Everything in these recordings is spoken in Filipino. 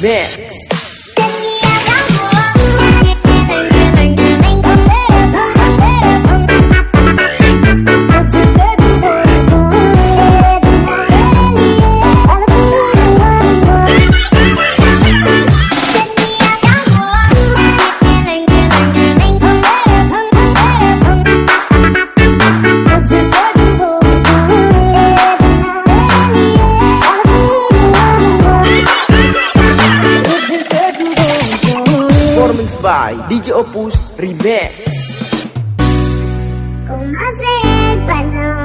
Man. DJ Opus Remix. Kung masaya panahon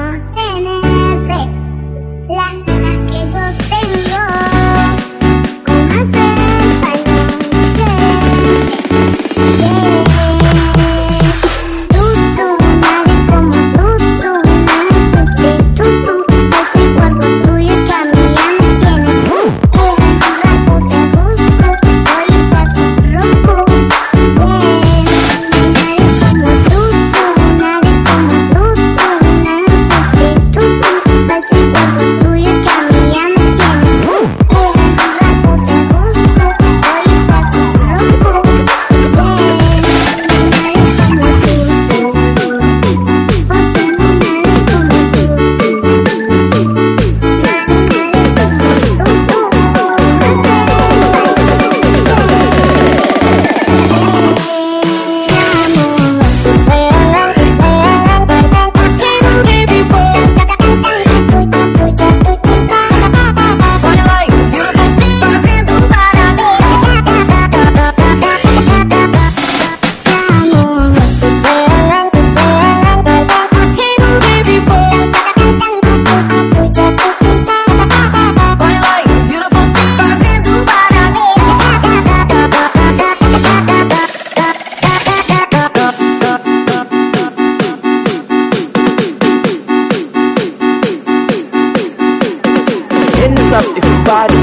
body